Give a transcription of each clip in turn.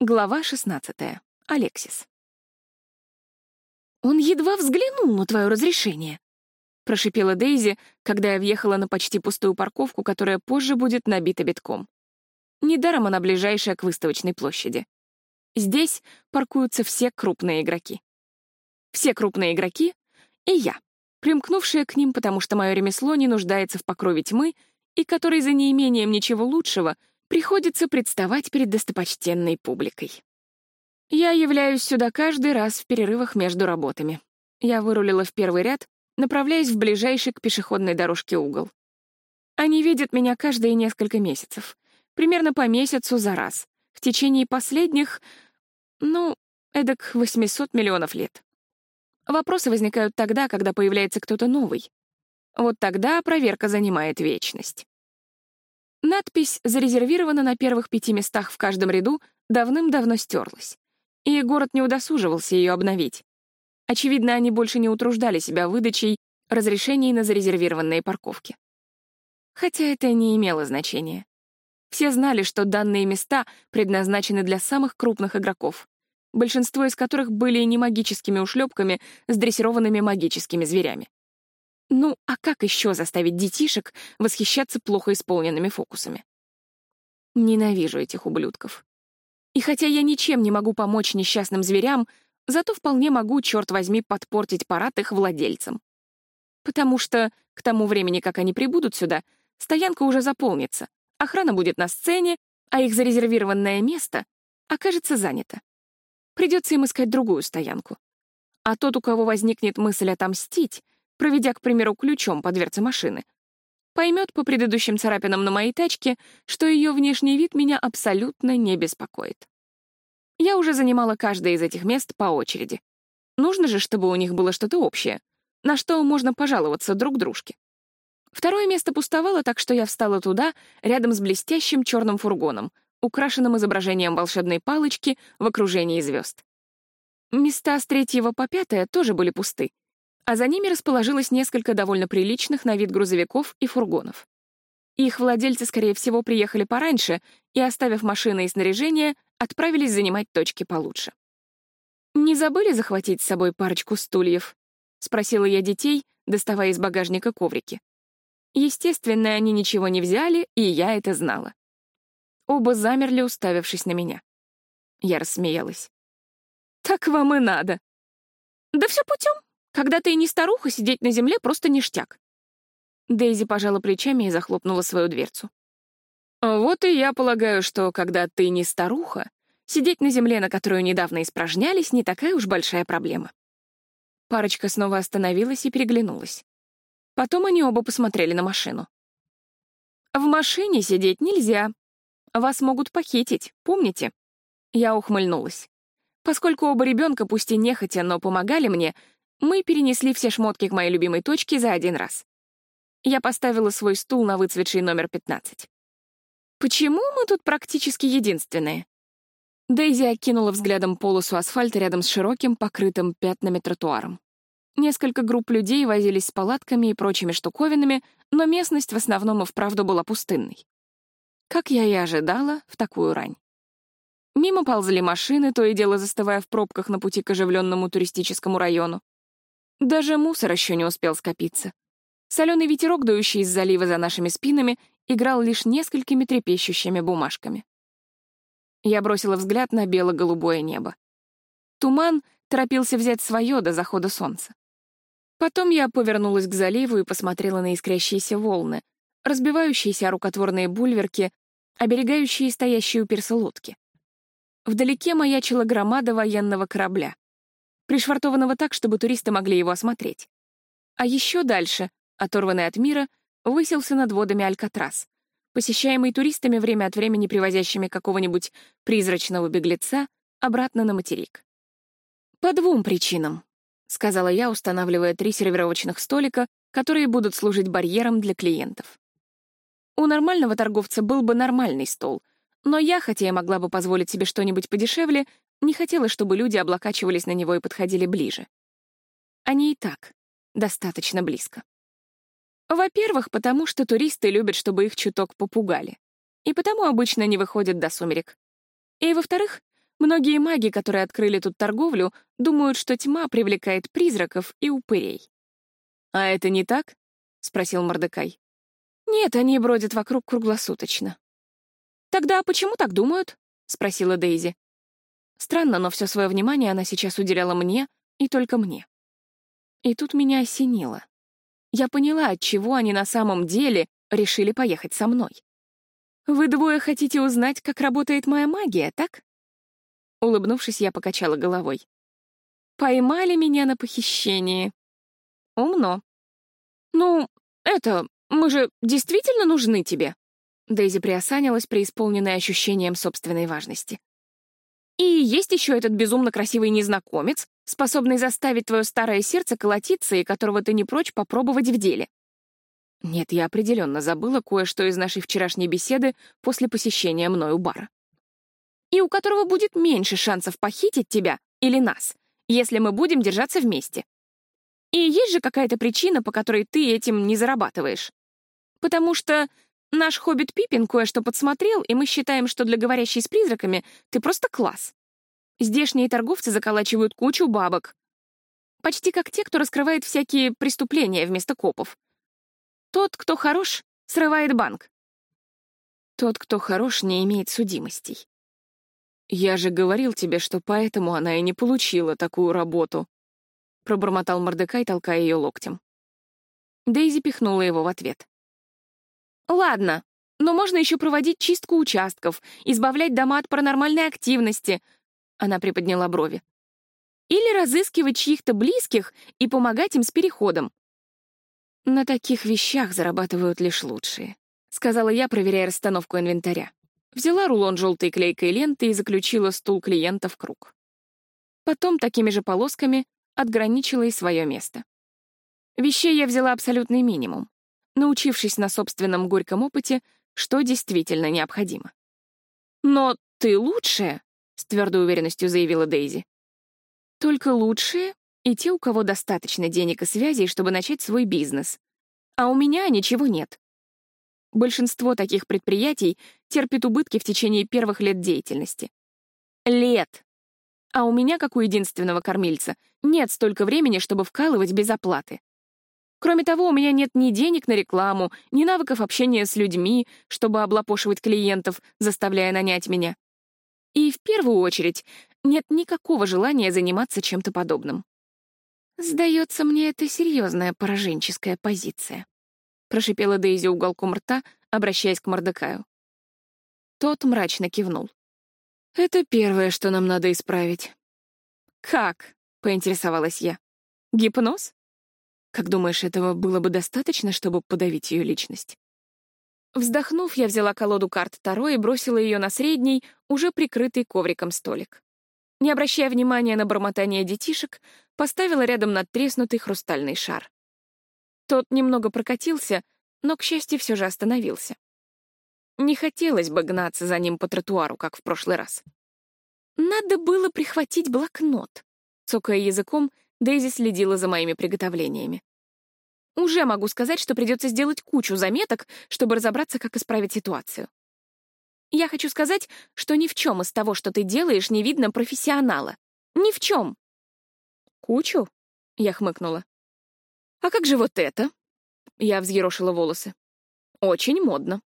Глава 16. Алексис. «Он едва взглянул на твое разрешение», — прошипела Дейзи, когда я въехала на почти пустую парковку, которая позже будет набита битком. Недаром она ближайшая к выставочной площади. Здесь паркуются все крупные игроки. Все крупные игроки и я, примкнувшая к ним, потому что мое ремесло не нуждается в покрове тьмы и который за неимением ничего лучшего — приходится представать перед достопочтенной публикой. Я являюсь сюда каждый раз в перерывах между работами. Я вырулила в первый ряд, направляясь в ближайший к пешеходной дорожке угол. Они видят меня каждые несколько месяцев, примерно по месяцу за раз, в течение последних, ну, эдак 800 миллионов лет. Вопросы возникают тогда, когда появляется кто-то новый. Вот тогда проверка занимает вечность. Надпись «Зарезервировано на первых пяти местах в каждом ряду» давным-давно стерлась, и город не удосуживался ее обновить. Очевидно, они больше не утруждали себя выдачей разрешений на зарезервированные парковки. Хотя это не имело значения. Все знали, что данные места предназначены для самых крупных игроков, большинство из которых были не магическими ушлепками с дрессированными магическими зверями. Ну, а как еще заставить детишек восхищаться плохо исполненными фокусами? Ненавижу этих ублюдков. И хотя я ничем не могу помочь несчастным зверям, зато вполне могу, черт возьми, подпортить парад их владельцам. Потому что к тому времени, как они прибудут сюда, стоянка уже заполнится, охрана будет на сцене, а их зарезервированное место окажется занято. Придется им искать другую стоянку. А тот, у кого возникнет мысль отомстить, проведя, к примеру, ключом по дверце машины, поймет по предыдущим царапинам на моей тачке, что ее внешний вид меня абсолютно не беспокоит. Я уже занимала каждое из этих мест по очереди. Нужно же, чтобы у них было что-то общее, на что можно пожаловаться друг дружке. Второе место пустовало, так что я встала туда, рядом с блестящим черным фургоном, украшенным изображением волшебной палочки в окружении звезд. Места с третьего по пятое тоже были пусты, а за ними расположилось несколько довольно приличных на вид грузовиков и фургонов. Их владельцы, скорее всего, приехали пораньше и, оставив машины и снаряжение, отправились занимать точки получше. «Не забыли захватить с собой парочку стульев?» — спросила я детей, доставая из багажника коврики. Естественно, они ничего не взяли, и я это знала. Оба замерли, уставившись на меня. Я рассмеялась. «Так вам и надо». «Да все путем», когда ты и не старуха, сидеть на земле просто ништяк. Дейзи пожала плечами и захлопнула свою дверцу. Вот и я полагаю, что когда ты не старуха, сидеть на земле, на которую недавно испражнялись, не такая уж большая проблема. Парочка снова остановилась и переглянулась. Потом они оба посмотрели на машину. «В машине сидеть нельзя. Вас могут похитить, помните?» Я ухмыльнулась. Поскольку оба ребенка, пусть и нехотя, но помогали мне, мы перенесли все шмотки к моей любимой точке за один раз. Я поставила свой стул на выцветший номер 15. Почему мы тут практически единственные? Дейзи окинула взглядом полосу асфальта рядом с широким, покрытым пятнами тротуаром. Несколько групп людей возились с палатками и прочими штуковинами, но местность в основном и вправду была пустынной. Как я и ожидала, в такую рань. Мимо ползали машины, то и дело застывая в пробках на пути к оживленному туристическому району. Даже мусор еще не успел скопиться. Соленый ветерок, дующий из залива за нашими спинами, играл лишь несколькими трепещущими бумажками. Я бросила взгляд на бело-голубое небо. Туман торопился взять свое до захода солнца. Потом я повернулась к заливу и посмотрела на искрящиеся волны, разбивающиеся рукотворные бульверки, оберегающие стоящие у пирса лодки. Вдалеке маячила громада военного корабля пришвартованного так, чтобы туристы могли его осмотреть. А еще дальше, оторванный от мира, высился над водами Алькатрас, посещаемый туристами время от времени привозящими какого-нибудь призрачного беглеца обратно на материк. «По двум причинам», — сказала я, устанавливая три сервировочных столика, которые будут служить барьером для клиентов. У нормального торговца был бы нормальный стол, но я, хотя и могла бы позволить себе что-нибудь подешевле, не хотела, чтобы люди облокачивались на него и подходили ближе. Они и так достаточно близко. Во-первых, потому что туристы любят, чтобы их чуток попугали. И потому обычно не выходят до сумерек. И во-вторых, Многие маги, которые открыли тут торговлю, думают, что тьма привлекает призраков и упырей. «А это не так?» — спросил Мордекай. «Нет, они бродят вокруг круглосуточно». «Тогда почему так думают?» — спросила Дейзи. Странно, но все свое внимание она сейчас уделяла мне и только мне. И тут меня осенило. Я поняла, от чего они на самом деле решили поехать со мной. «Вы двое хотите узнать, как работает моя магия, так?» Улыбнувшись, я покачала головой. «Поймали меня на похищении. Умно. Ну, это, мы же действительно нужны тебе?» Дейзи приосанилась, преисполненная ощущением собственной важности. «И есть еще этот безумно красивый незнакомец, способный заставить твое старое сердце колотиться и которого ты не прочь попробовать в деле. Нет, я определенно забыла кое-что из нашей вчерашней беседы после посещения мною бара. И у которого будет меньше шансов похитить тебя или нас, если мы будем держаться вместе. И есть же какая-то причина, по которой ты этим не зарабатываешь. Потому что наш хоббит Пипин кое-что подсмотрел, и мы считаем, что для говорящей с призраками ты просто класс. Здешние торговцы заколачивают кучу бабок. Почти как те, кто раскрывает всякие преступления вместо копов. Тот, кто хорош, срывает банк. Тот, кто хорош, не имеет судимостей. «Я же говорил тебе, что поэтому она и не получила такую работу», — пробормотал Мордекай, толкая ее локтем. Дейзи пихнула его в ответ. «Ладно, но можно еще проводить чистку участков, избавлять дома от паранормальной активности», — она приподняла брови. «Или разыскивать чьих-то близких и помогать им с переходом. «На таких вещах зарабатывают лишь лучшие», — сказала я, проверяя расстановку инвентаря. Взяла рулон желтой клейкой ленты и заключила стул клиента в круг. Потом такими же полосками отграничила и свое место. Вещей я взяла абсолютный минимум, научившись на собственном горьком опыте, что действительно необходимо. «Но ты лучшая», — с твердой уверенностью заявила Дейзи. «Только лучшие и те, у кого достаточно денег и связей, чтобы начать свой бизнес. А у меня ничего нет. Большинство таких предприятий терпит убытки в течение первых лет деятельности. Лет. А у меня, как у единственного кормильца, нет столько времени, чтобы вкалывать без оплаты. Кроме того, у меня нет ни денег на рекламу, ни навыков общения с людьми, чтобы облапошивать клиентов, заставляя нанять меня. И в первую очередь нет никакого желания заниматься чем-то подобным. «Сдается мне, это серьезная пораженческая позиция», — прошипела Дейзи уголком рта, обращаясь к Мордекаю. Тот мрачно кивнул. «Это первое, что нам надо исправить». «Как?» — поинтересовалась я. «Гипноз?» «Как думаешь, этого было бы достаточно, чтобы подавить ее личность?» Вздохнув, я взяла колоду карт Таро и бросила ее на средний, уже прикрытый ковриком столик. Не обращая внимания на бормотание детишек, поставила рядом надтреснутый хрустальный шар. Тот немного прокатился, но, к счастью, все же остановился. Не хотелось бы гнаться за ним по тротуару, как в прошлый раз. Надо было прихватить блокнот. Цокая языком, Дейзи следила за моими приготовлениями. Уже могу сказать, что придется сделать кучу заметок, чтобы разобраться, как исправить ситуацию. Я хочу сказать, что ни в чем из того, что ты делаешь, не видно профессионала. Ни в чем. Кучу? Я хмыкнула. А как же вот это? Я взъерошила волосы. Очень модно.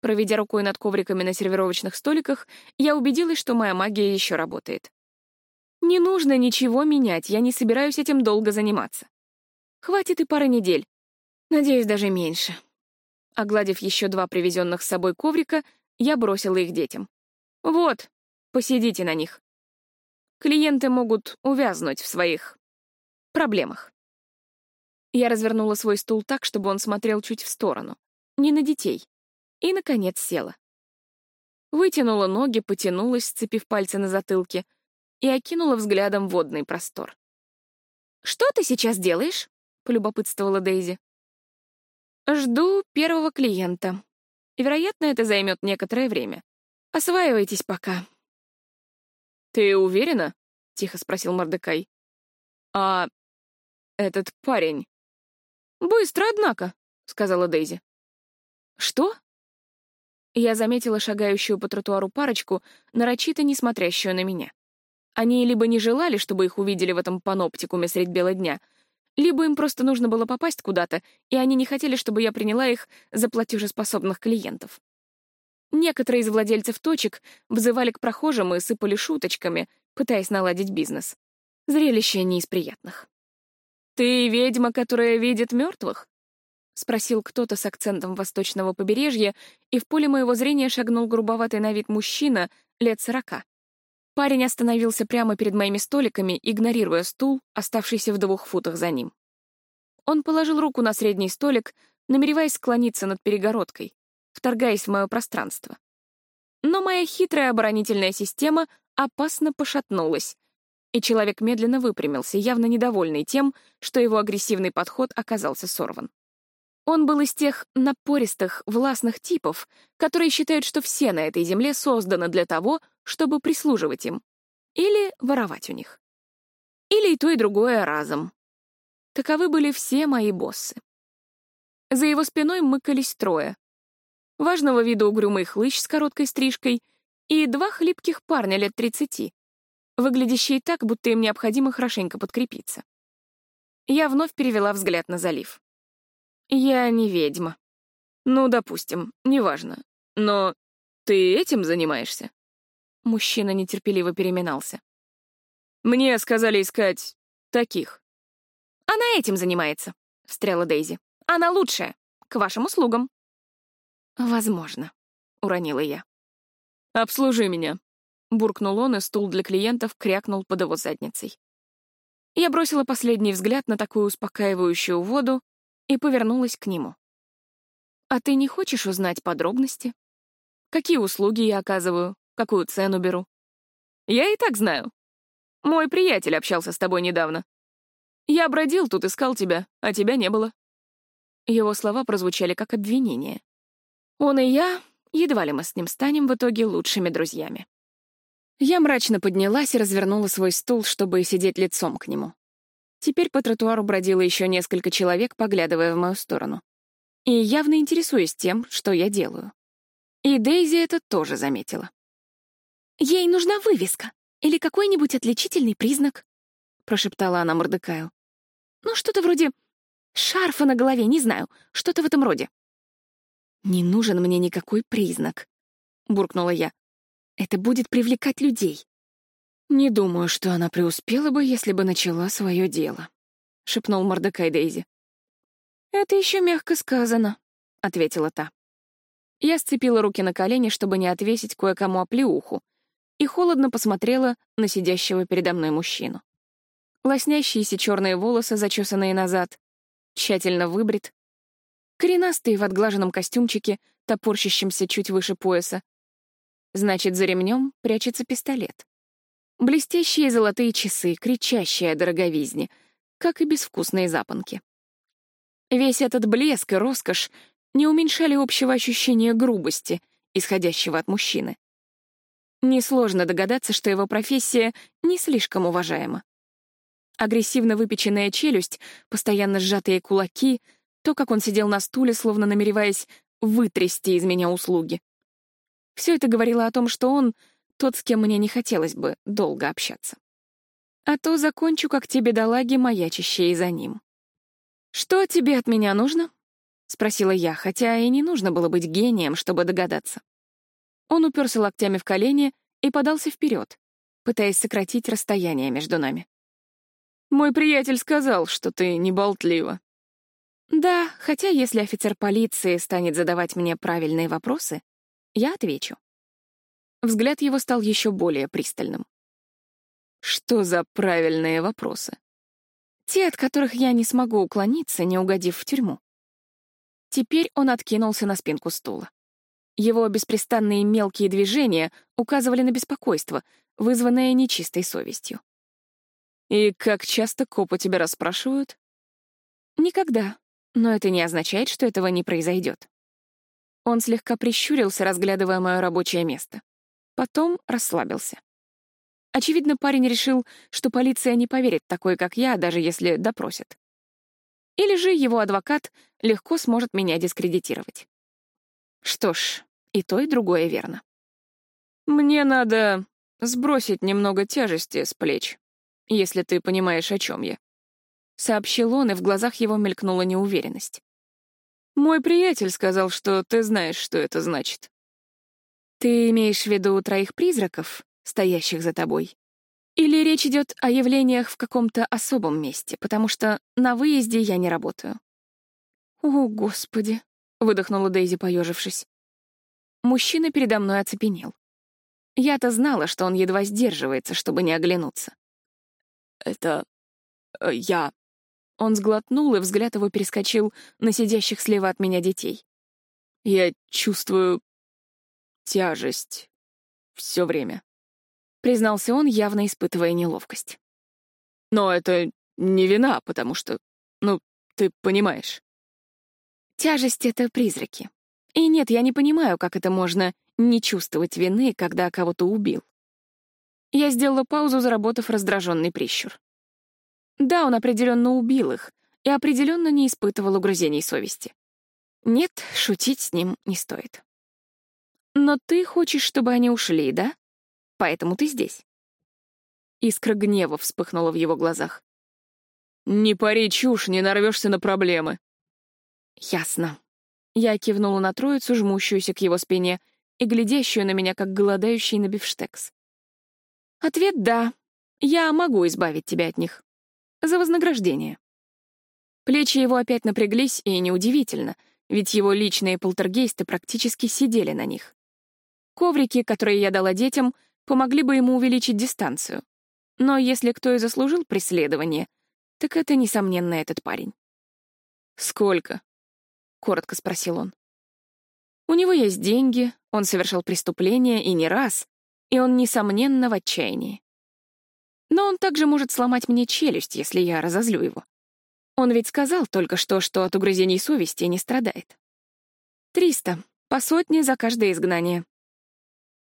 Проведя рукой над ковриками на сервировочных столиках, я убедилась, что моя магия еще работает. Не нужно ничего менять, я не собираюсь этим долго заниматься. Хватит и пары недель. Надеюсь, даже меньше. Огладив еще два привезенных с собой коврика, я бросила их детям. «Вот, посидите на них. Клиенты могут увязнуть в своих проблемах». Я развернула свой стул так, чтобы он смотрел чуть в сторону, не на детей, и, наконец, села. Вытянула ноги, потянулась, сцепив пальцы на затылке, и окинула взглядом водный простор. «Что ты сейчас делаешь?» — полюбопытствовала Дейзи. «Жду первого клиента», вероятно, это займет некоторое время. Осваивайтесь пока. «Ты уверена?» — тихо спросил Мордекай. «А этот парень?» «Быстро, однако», — сказала Дейзи. «Что?» Я заметила шагающую по тротуару парочку, нарочито не смотрящую на меня. Они либо не желали, чтобы их увидели в этом паноптикуме средь бела дня, либо им просто нужно было попасть куда-то, и они не хотели, чтобы я приняла их за платежеспособных клиентов. Некоторые из владельцев точек взывали к прохожим и сыпали шуточками, пытаясь наладить бизнес. Зрелище не из приятных. «Ты ведьма, которая видит мертвых?» — спросил кто-то с акцентом восточного побережья, и в поле моего зрения шагнул грубоватый на вид мужчина лет сорока. Парень остановился прямо перед моими столиками, игнорируя стул, оставшийся в двух футах за ним. Он положил руку на средний столик, намереваясь склониться над перегородкой, вторгаясь в мое пространство. Но моя хитрая оборонительная система опасно пошатнулась, и человек медленно выпрямился, явно недовольный тем, что его агрессивный подход оказался сорван. Он был из тех напористых, властных типов, которые считают, что все на этой земле созданы для того, чтобы прислуживать им. Или воровать у них. Или и то, и другое разом. Таковы были все мои боссы. За его спиной мыкались трое. Важного вида угрюмый хлыщ с короткой стрижкой и два хлипких парня лет тридцати, выглядящие так, будто им необходимо хорошенько подкрепиться. Я вновь перевела взгляд на залив. Я не ведьма. Ну, допустим, неважно. Но ты этим занимаешься? Мужчина нетерпеливо переминался. Мне сказали искать таких. Она этим занимается, встряла Дейзи. Она лучшая. К вашим услугам. Возможно, уронила я. Обслужи меня. Буркнул он, и стул для клиентов крякнул под его задницей. Я бросила последний взгляд на такую успокаивающую воду и повернулась к нему. «А ты не хочешь узнать подробности? Какие услуги я оказываю, какую цену беру?» «Я и так знаю. Мой приятель общался с тобой недавно. Я бродил тут, искал тебя, а тебя не было». Его слова прозвучали как обвинение. Он и я, едва ли мы с ним станем в итоге лучшими друзьями. Я мрачно поднялась и развернула свой стул, чтобы сидеть лицом к нему. Теперь по тротуару бродило еще несколько человек, поглядывая в мою сторону. И явно интересуясь тем, что я делаю. И Дейзи это тоже заметила. «Ей нужна вывеска или какой-нибудь отличительный признак», — прошептала она Мордекаю. «Ну, что-то вроде шарфа на голове, не знаю, что-то в этом роде». «Не нужен мне никакой признак», — буркнула я. «Это будет привлекать людей. «Не думаю, что она преуспела бы, если бы начала свое дело», — шепнул Мордекай Дейзи. «Это еще мягко сказано», — ответила та. Я сцепила руки на колени, чтобы не отвесить кое-кому оплеуху, и холодно посмотрела на сидящего передо мной мужчину. Лоснящиеся черные волосы, зачесанные назад, тщательно выбрит, коренастый в отглаженном костюмчике, топорщащемся чуть выше пояса. Значит, за ремнем прячется пистолет. Блестящие золотые часы, кричащие о дороговизне, как и безвкусные запонки. Весь этот блеск и роскошь не уменьшали общего ощущения грубости, исходящего от мужчины. Несложно догадаться, что его профессия не слишком уважаема. Агрессивно выпеченная челюсть, постоянно сжатые кулаки, то, как он сидел на стуле, словно намереваясь вытрясти из меня услуги. Все это говорило о том, что он тот, с кем мне не хотелось бы долго общаться. А то закончу, как те бедолаги, маячащие за ним. «Что тебе от меня нужно?» — спросила я, хотя и не нужно было быть гением, чтобы догадаться. Он уперся локтями в колени и подался вперед, пытаясь сократить расстояние между нами. «Мой приятель сказал, что ты не болтлива». «Да, хотя если офицер полиции станет задавать мне правильные вопросы, я отвечу. Взгляд его стал еще более пристальным. Что за правильные вопросы? Те, от которых я не смогу уклониться, не угодив в тюрьму. Теперь он откинулся на спинку стула. Его беспрестанные мелкие движения указывали на беспокойство, вызванное нечистой совестью. «И как часто копы тебя расспрашивают?» «Никогда, но это не означает, что этого не произойдет». Он слегка прищурился, разглядывая мое рабочее место. Потом расслабился. Очевидно, парень решил, что полиция не поверит такой, как я, даже если допросит. Или же его адвокат легко сможет меня дискредитировать. Что ж, И то, и другое верно. «Мне надо сбросить немного тяжести с плеч, если ты понимаешь, о чем я», — сообщил он, и в глазах его мелькнула неуверенность. «Мой приятель сказал, что ты знаешь, что это значит». «Ты имеешь в виду троих призраков, стоящих за тобой?» Или речь идет о явлениях в каком-то особом месте, потому что на выезде я не работаю. «О, Господи!» — выдохнула Дейзи, поежившись. Мужчина передо мной оцепенел. Я-то знала, что он едва сдерживается, чтобы не оглянуться. «Это... Э, я...» Он сглотнул, и взгляд его перескочил на сидящих слева от меня детей. «Я чувствую тяжесть все время», — признался он, явно испытывая неловкость. «Но это не вина, потому что... Ну, ты понимаешь». Тяжесть — это призраки. И нет, я не понимаю, как это можно не чувствовать вины, когда кого-то убил. Я сделала паузу, заработав раздраженный прищур. Да, он определенно убил их и определенно не испытывал угрызений совести. Нет, шутить с ним не стоит. Но ты хочешь, чтобы они ушли, да? Поэтому ты здесь. Искра гнева вспыхнула в его глазах. «Не пари чушь, не нарвешься на проблемы». «Ясно». Я кивнула на троицу, жмущуюся к его спине, и глядящую на меня, как голодающий на бифштекс. Ответ — да. Я могу избавить тебя от них. За вознаграждение. Плечи его опять напряглись, и неудивительно, ведь его личные полтергейсты практически сидели на них. Коврики, которые я дала детям, помогли бы ему увеличить дистанцию. Но если кто и заслужил преследование, так это, несомненно, этот парень. «Сколько?» — коротко спросил он. У него есть деньги, он совершал преступление и не раз, и он, несомненно, в отчаянии. Но он также может сломать мне челюсть, если я разозлю его. Он ведь сказал только что, что от угрызений совести не страдает. Триста, по сотне за каждое изгнание.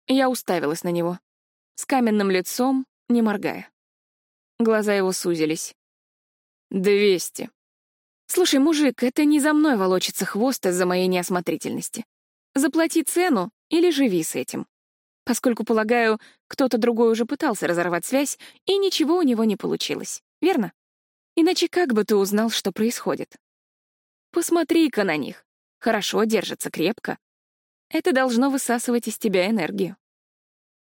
Я уставилась на него, с каменным лицом, не моргая. Глаза его сузились. «Двести». «Слушай, мужик, это не за мной волочится хвост из-за моей неосмотрительности. Заплати цену или живи с этим. Поскольку, полагаю, кто-то другой уже пытался разорвать связь, и ничего у него не получилось, верно? Иначе как бы ты узнал, что происходит? Посмотри-ка на них. Хорошо держатся, крепко. Это должно высасывать из тебя энергию.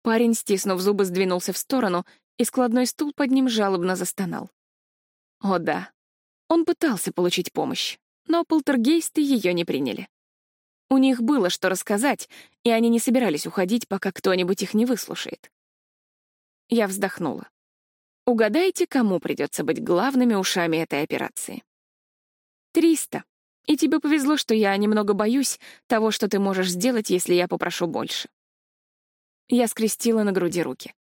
Парень, стиснув зубы, сдвинулся в сторону, и складной стул под ним жалобно застонал. О да, он пытался получить помощь, но полтергейсты ее не приняли. У них было что рассказать, и они не собирались уходить, пока кто-нибудь их не выслушает. Я вздохнула. Угадайте, кому придется быть главными ушами этой операции. Триста. И тебе повезло, что я немного боюсь того, что ты можешь сделать, если я попрошу больше. Я скрестила на груди руки.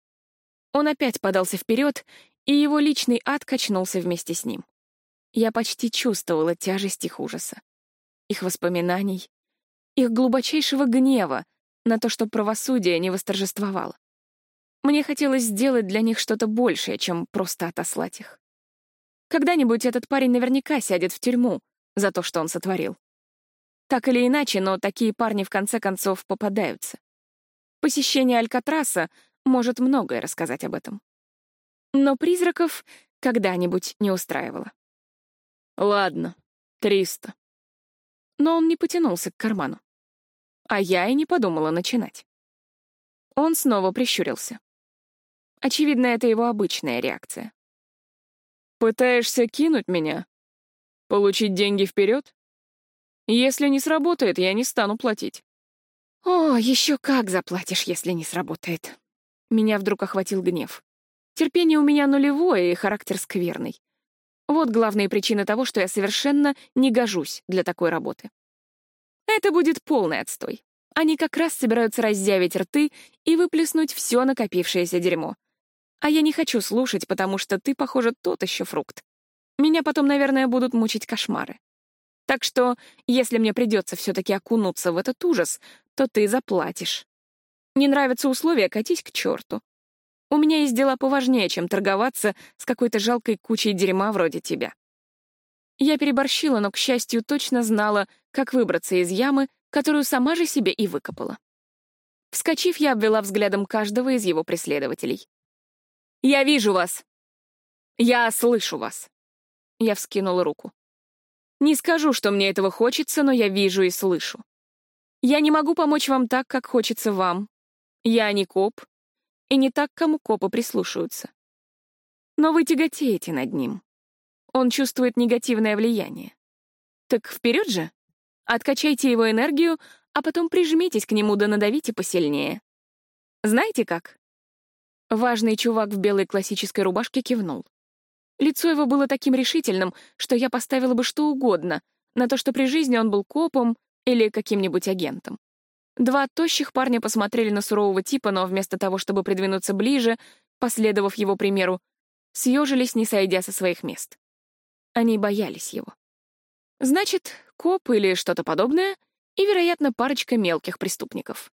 Он опять подался вперед, и его личный ад качнулся вместе с ним. Я почти чувствовала тяжесть их ужаса, их воспоминаний, их глубочайшего гнева на то, что правосудие не восторжествовало. Мне хотелось сделать для них что-то большее, чем просто отослать их. Когда-нибудь этот парень наверняка сядет в тюрьму за то, что он сотворил. Так или иначе, но такие парни в конце концов попадаются. Посещение Алькатраса может многое рассказать об этом. Но призраков когда-нибудь не устраивало. «Ладно, триста», но он не потянулся к карману. А я и не подумала начинать. Он снова прищурился. Очевидно, это его обычная реакция. «Пытаешься кинуть меня? Получить деньги вперед? Если не сработает, я не стану платить». «О, еще как заплатишь, если не сработает». Меня вдруг охватил гнев. Терпение у меня нулевое и характер скверный. Вот главные причины того, что я совершенно не гожусь для такой работы. Это будет полный отстой. Они как раз собираются раздявить рты и выплеснуть все накопившееся дерьмо. А я не хочу слушать, потому что ты, похоже, тот еще фрукт. Меня потом, наверное, будут мучить кошмары. Так что, если мне придется все-таки окунуться в этот ужас, то ты заплатишь. Не нравятся условия, катись к черту. У меня есть дела поважнее, чем торговаться с какой-то жалкой кучей дерьма вроде тебя. Я переборщила, но, к счастью, точно знала, как выбраться из ямы, которую сама же себе и выкопала. Вскочив, я обвела взглядом каждого из его преследователей. «Я вижу вас! Я слышу вас!» Я вскинула руку. «Не скажу, что мне этого хочется, но я вижу и слышу. Я не могу помочь вам так, как хочется вам. Я не коп, и не так, кому копы прислушаются. Но вы тяготеете над ним. Он чувствует негативное влияние. Так вперед же! Откачайте его энергию, а потом прижмитесь к нему да надавите посильнее. Знаете как? Важный чувак в белой классической рубашке кивнул. Лицо его было таким решительным, что я поставила бы что угодно на то, что при жизни он был копом или каким-нибудь агентом. Два тощих парня посмотрели на сурового типа, но вместо того, чтобы придвинуться ближе, последовав его примеру, съежились, не сойдя со своих мест. Они боялись его. Значит, коп или что-то подобное — и, вероятно, парочка мелких преступников.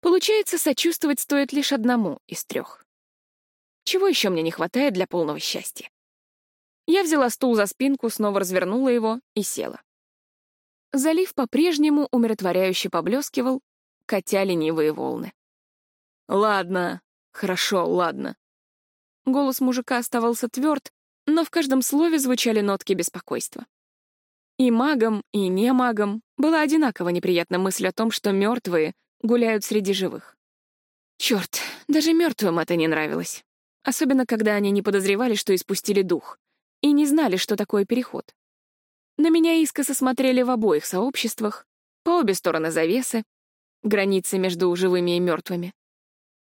Получается, сочувствовать стоит лишь одному из трех. Чего еще мне не хватает для полного счастья? Я взяла стул за спинку, снова развернула его и села. Залив по-прежнему умиротворяюще поблескивал, катя ленивые волны. «Ладно, хорошо, ладно». Голос мужика оставался тверд, но в каждом слове звучали нотки беспокойства. И магам, и не магам была одинаково неприятна мысль о том, что мертвые гуляют среди живых. Черт, даже мертвым это не нравилось. Особенно, когда они не подозревали, что испустили дух, и не знали, что такое переход. На меня искоса смотрели в обоих сообществах, по обе стороны завесы, границы между живыми и мертвыми.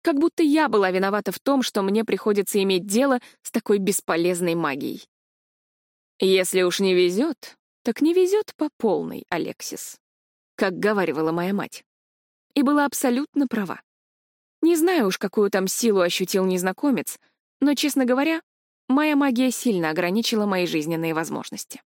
Как будто я была виновата в том, что мне приходится иметь дело с такой бесполезной магией. Если уж не везет, так не везет по полной, Алексис, как говаривала моя мать. И была абсолютно права. Не знаю уж, какую там силу ощутил незнакомец, но, честно говоря, моя магия сильно ограничила мои жизненные возможности.